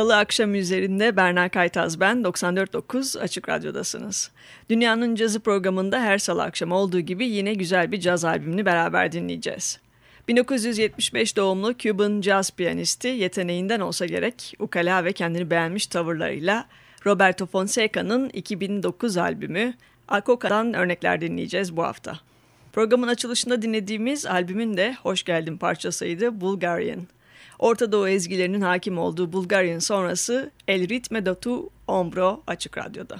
Salı akşam üzerinde Berna Kaytaz ben 94.9 Açık Radyo'dasınız. Dünyanın Cazı programında her salı akşam olduğu gibi yine güzel bir caz albümünü beraber dinleyeceğiz. 1975 doğumlu Cuban caz piyanisti yeteneğinden olsa gerek ukala ve kendini beğenmiş tavırlarıyla Roberto Fonseca'nın 2009 albümü Acoca'dan örnekler dinleyeceğiz bu hafta. Programın açılışında dinlediğimiz albümün de hoş geldin parçasıydı Bulgarian. Orta Doğu ezgilerinin hakim olduğu Bulgarian sonrası El Ritme de Tu Ombro Açık Radyo'da.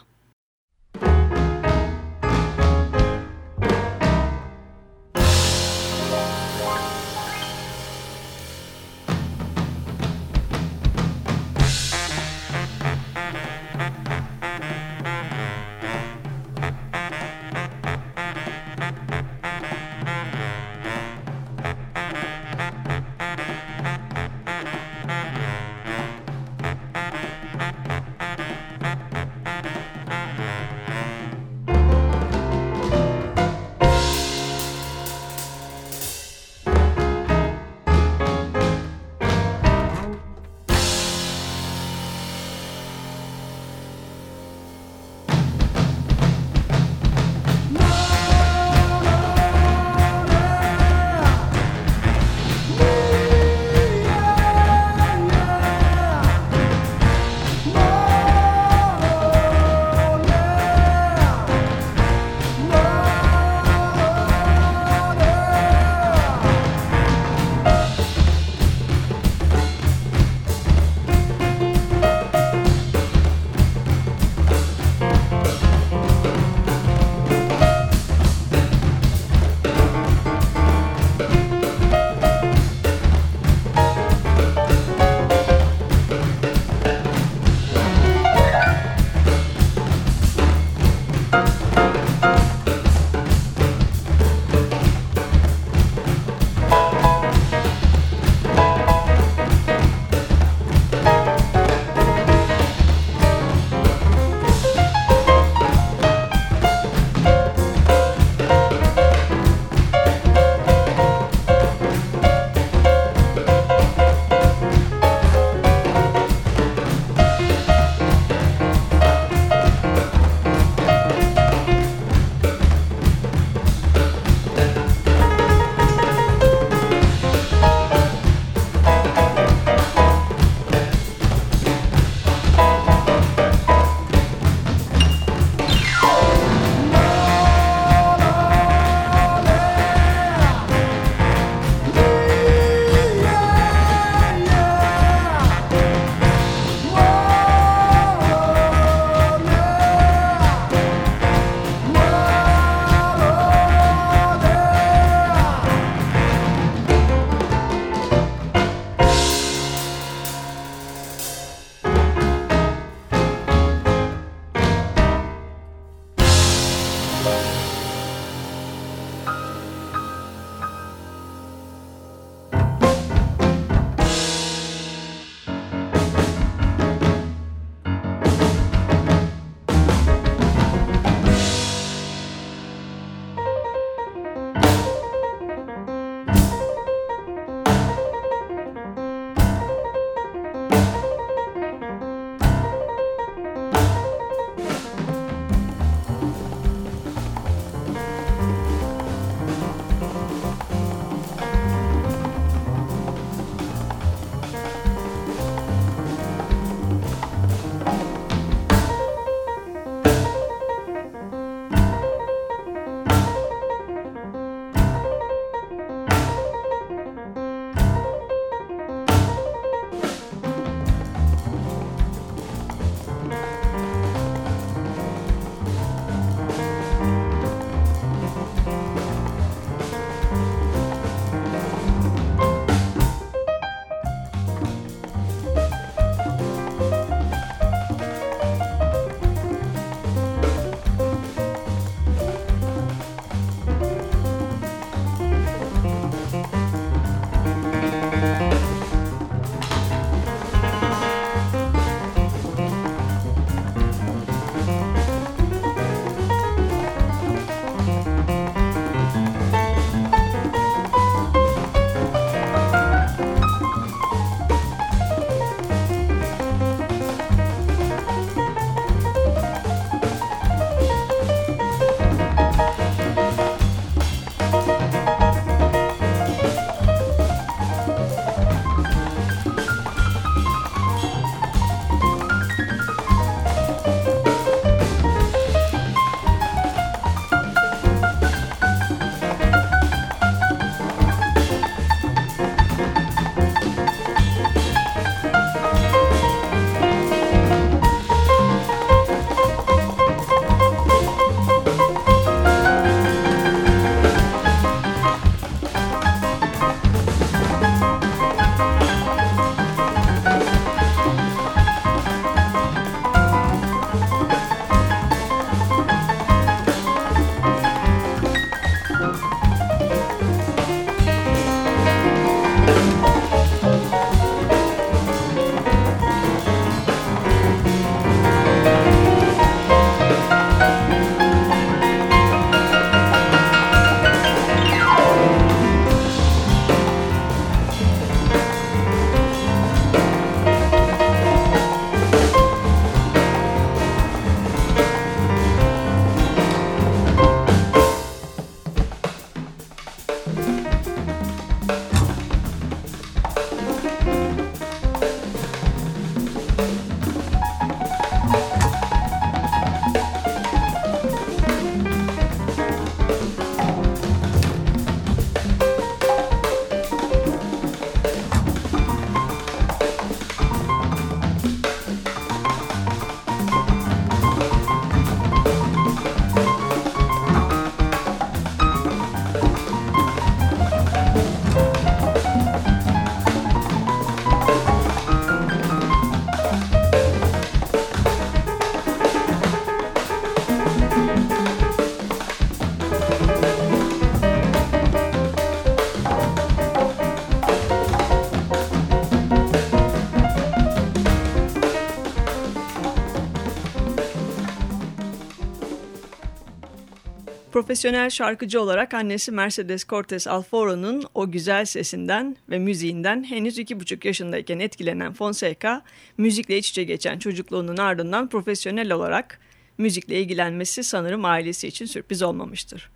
Profesyonel şarkıcı olarak annesi Mercedes Cortez Alforo'nun o güzel sesinden ve müziğinden henüz iki buçuk yaşındayken etkilenen Fonseca, müzikle iç içe geçen çocukluğunun ardından profesyonel olarak müzikle ilgilenmesi sanırım ailesi için sürpriz olmamıştır.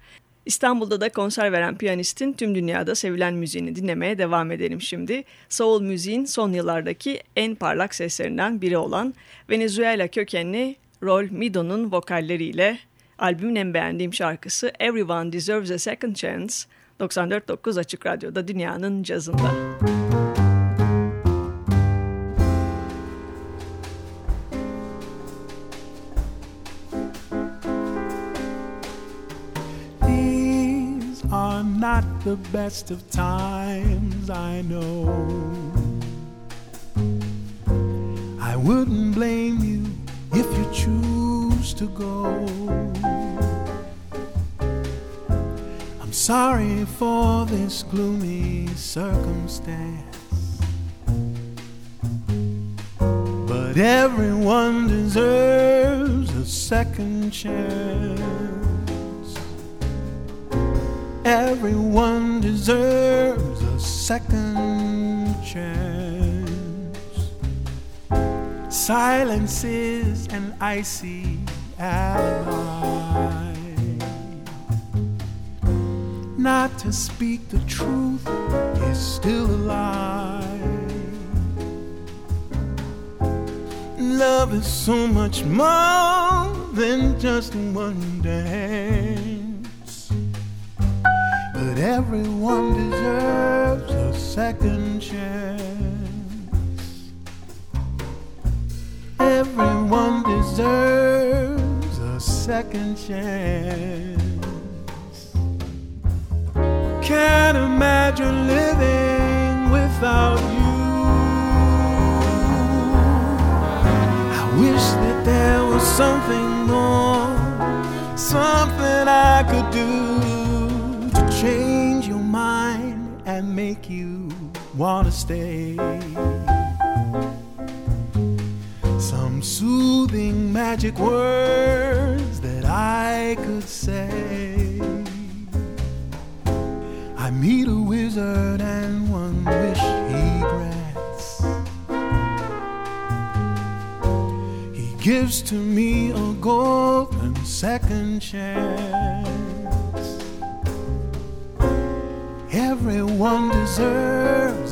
İstanbul'da da konser veren piyanistin tüm dünyada sevilen müziğini dinlemeye devam edelim şimdi. Soul müziğin son yıllardaki en parlak seslerinden biri olan Venezuela kökenli Rol Mido'nun vokalleriyle albümün en beğendiğim şarkısı Everyone Deserves a Second Chance 94.9 Açık Radyo'da dünyanın cazında. not the best of times, I know. I wouldn't blame you if you choose to go. I'm sorry for this gloomy circumstance. But everyone deserves a second chance. Everyone deserves a second chance. Silence is an icy ally. Not to speak the truth is still a lie. Love is so much more than just one day. But everyone deserves a second chance. Everyone second chance. Can't imagine living without you. I wish that there was something more, something I could do to change your mind and make you wanna stay. Some soothing magic words I could say. I meet a wizard and one wish he grants. He gives to me a golden second chance. Everyone deserves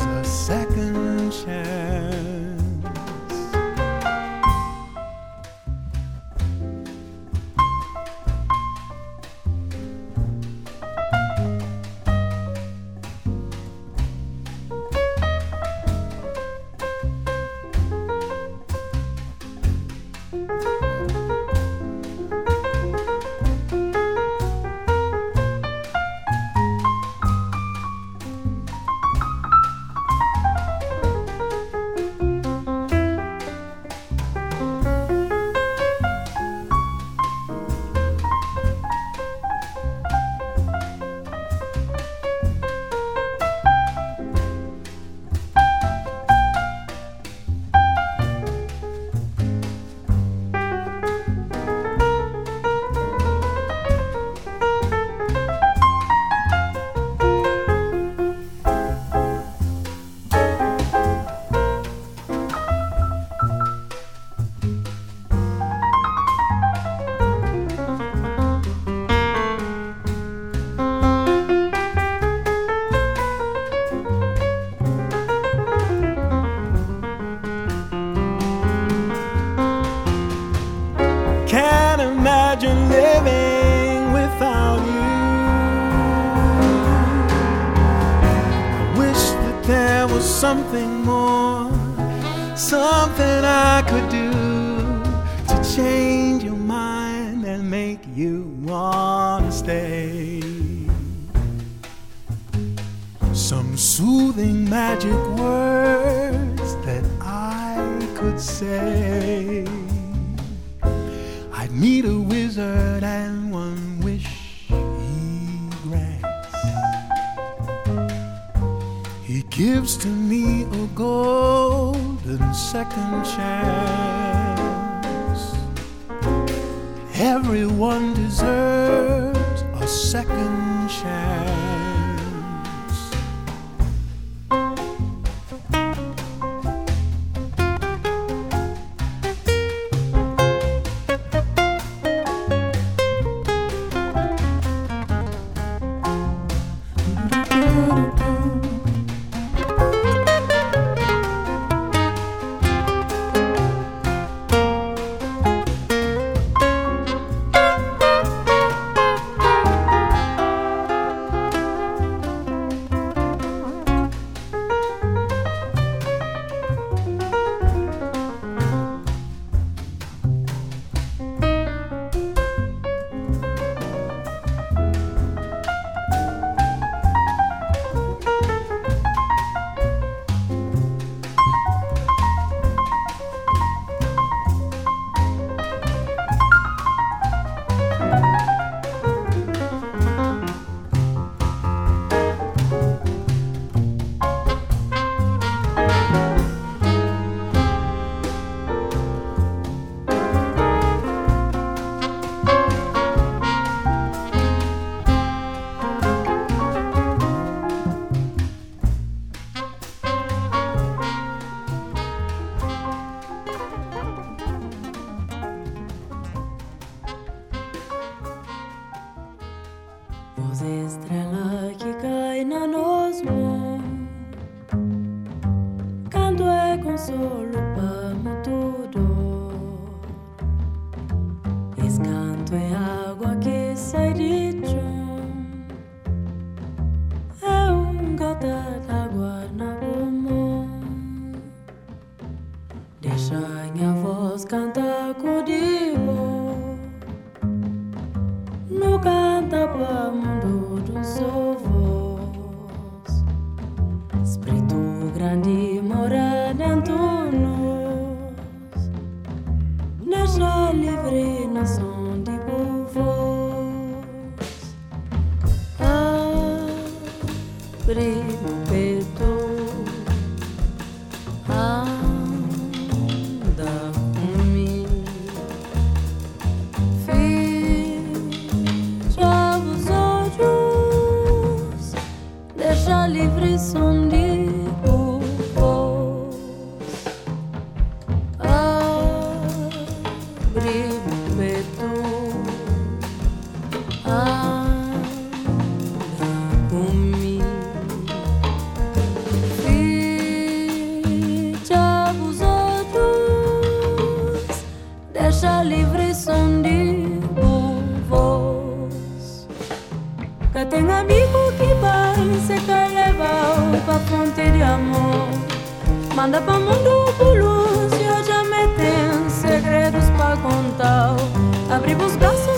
deserves a second chance. Voz estrela que cai na nos mãos, canto é consolo para amigo que vai se carnaval pra ponte de amor. Manda pra mundo pulos, eu já me tem é segredos pra contar. Abrimos braços.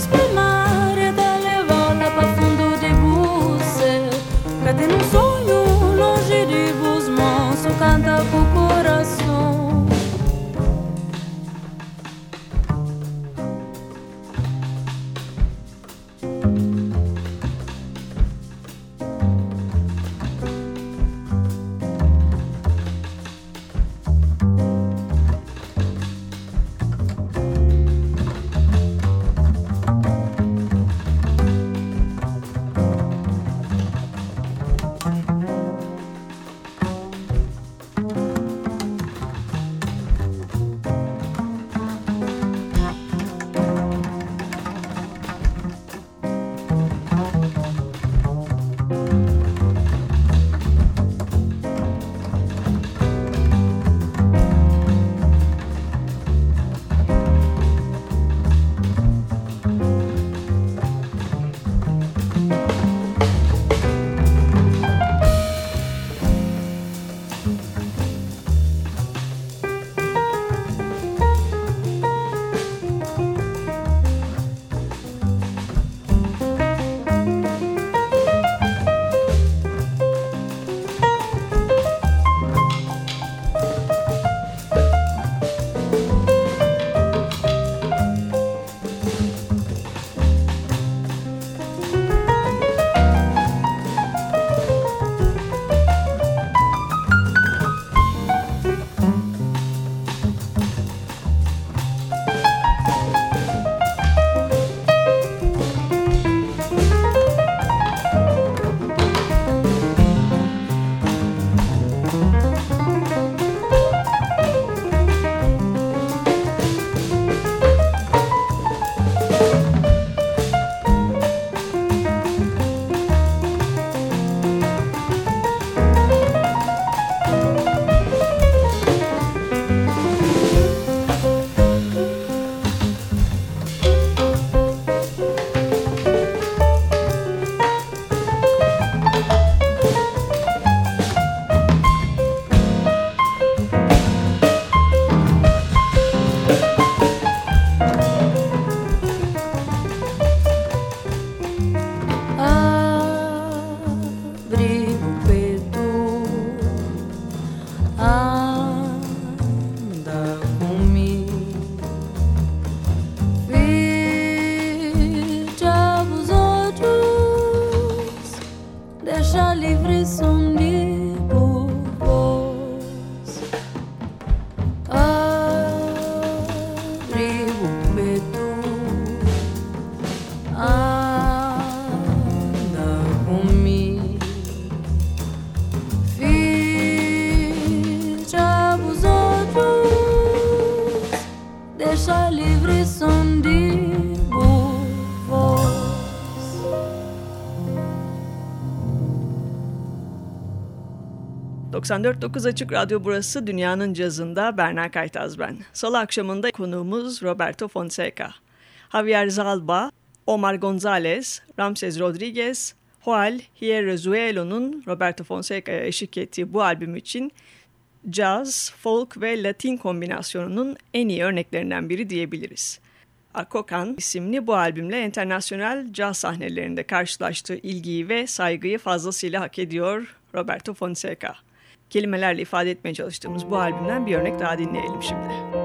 94.9 Açık Radyo burası Dünya'nın cazında Berna Kaytaz ben. Salı akşamında konuğumuz Roberto Fonseca. Javier Zalba, Omar Gonzalez, Ramses Rodriguez, Joel Hierrezuelo'nun Roberto Fonseca'ya eşlik ettiği bu albüm için caz, folk ve latin kombinasyonunun en iyi örneklerinden biri diyebiliriz. Akokan isimli bu albümle internasyonel caz sahnelerinde karşılaştığı ilgiyi ve saygıyı fazlasıyla hak ediyor Roberto Fonseca. Kelimelerle ifade etmeye çalıştığımız bu albümden bir örnek daha dinleyelim şimdi.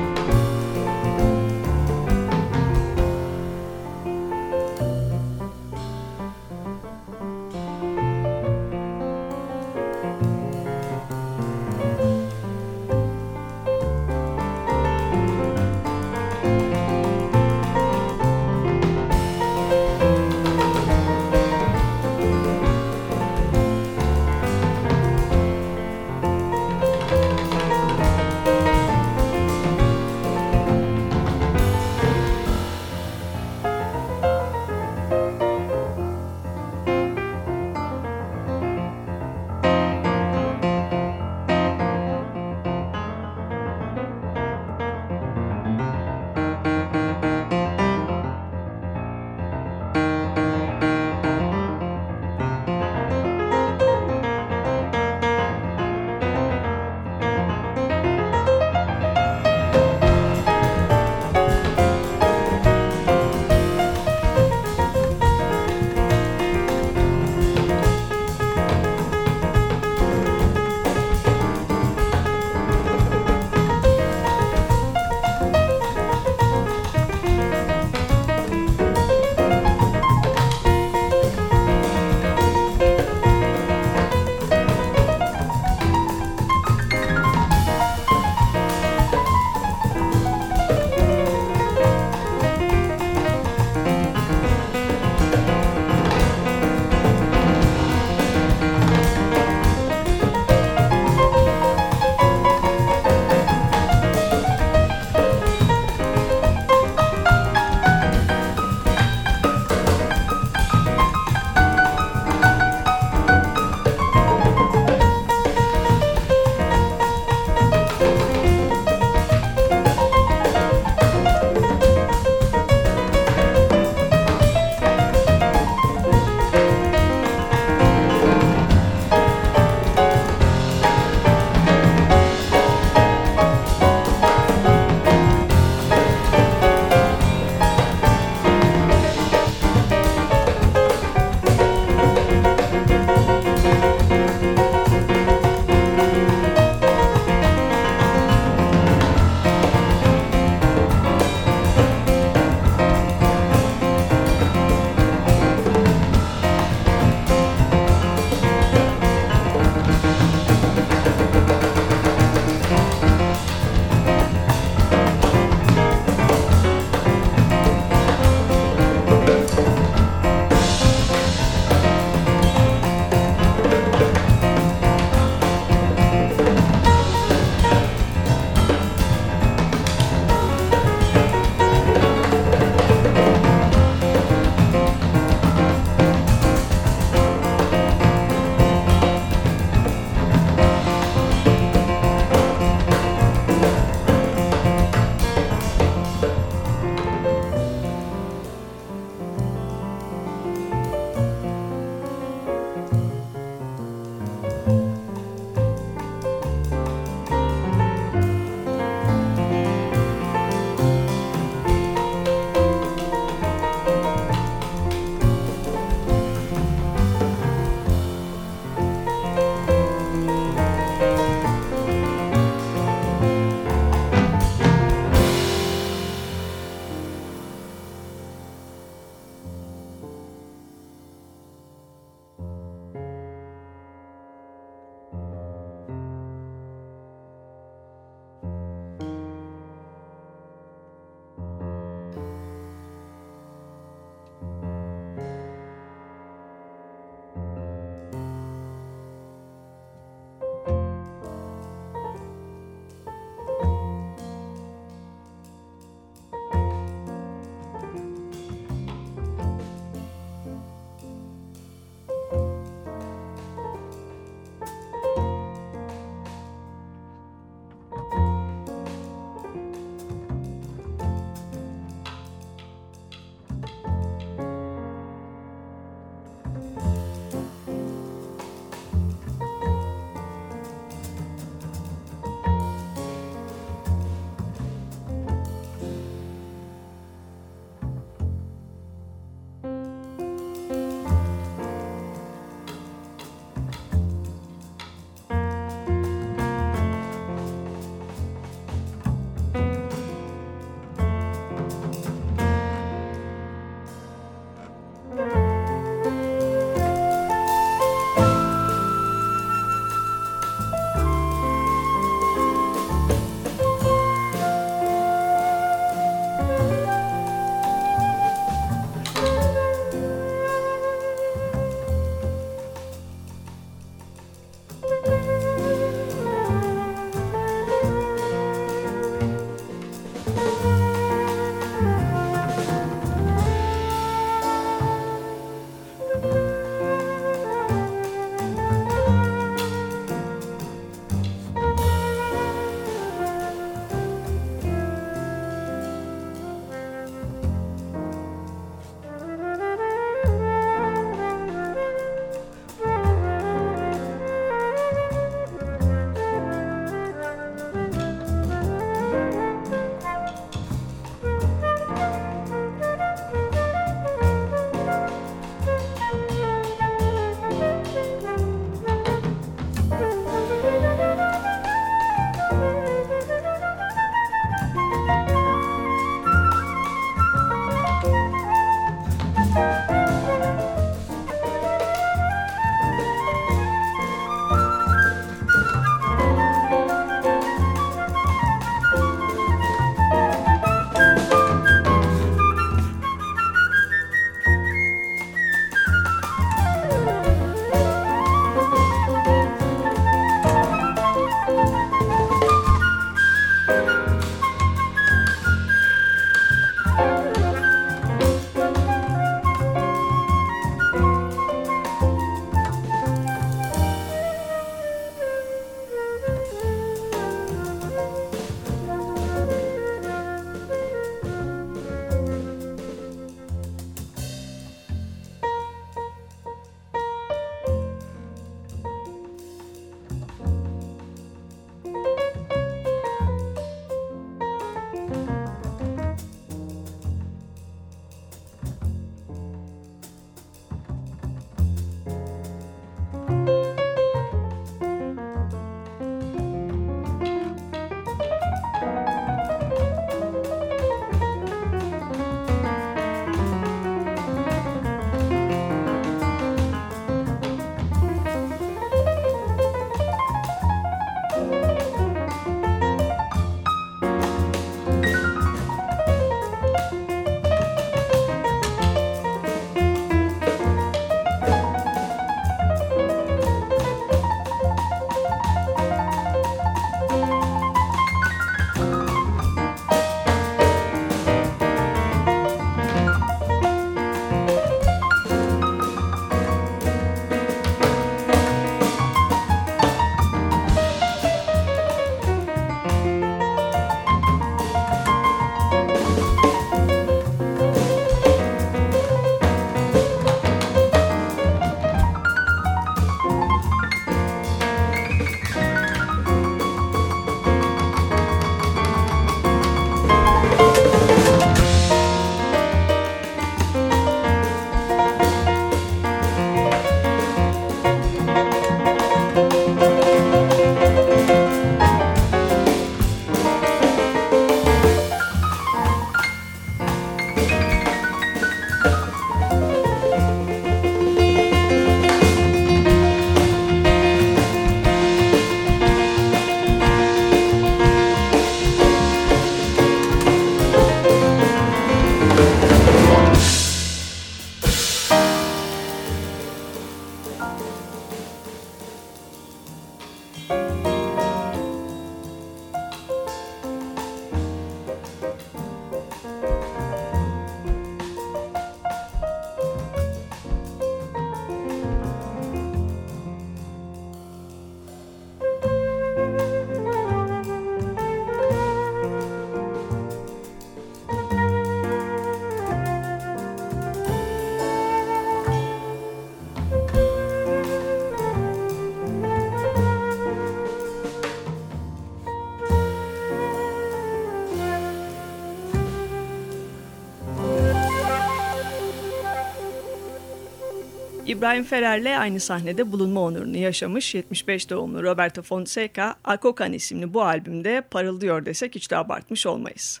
İbrahim Ferer'le aynı sahnede bulunma onurunu yaşamış 75 doğumlu Roberto Fonseca, Akokan isimli bu albümde parıldıyor desek hiç de abartmış olmayız.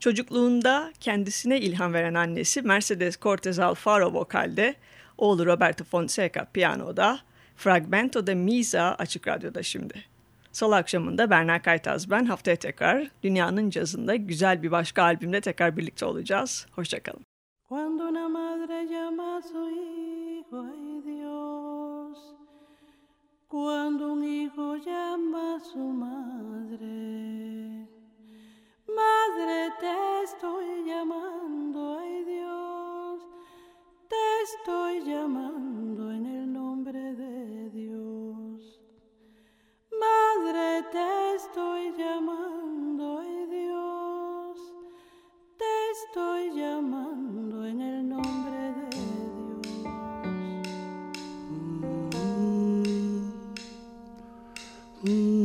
Çocukluğunda kendisine ilham veren annesi Mercedes Cortez Alfaro vokalde, oğlu Roberto Fonseca piyanoda, Fragmento de Misa Açık Radyo'da şimdi. Salı akşamında Berna Kaytaz ben haftaya tekrar dünyanın cazında güzel bir başka albümde tekrar birlikte olacağız. Hoşçakalın. Cuando una madre llama a su hijo, ay Dios, cuando un hijo llama a su madre, madre te estoy llamando, ay Dios, te estoy llamando en el nombre de Dios. Madre te estoy llamando, ay Dios, te estoy llamando en el nombre Mm.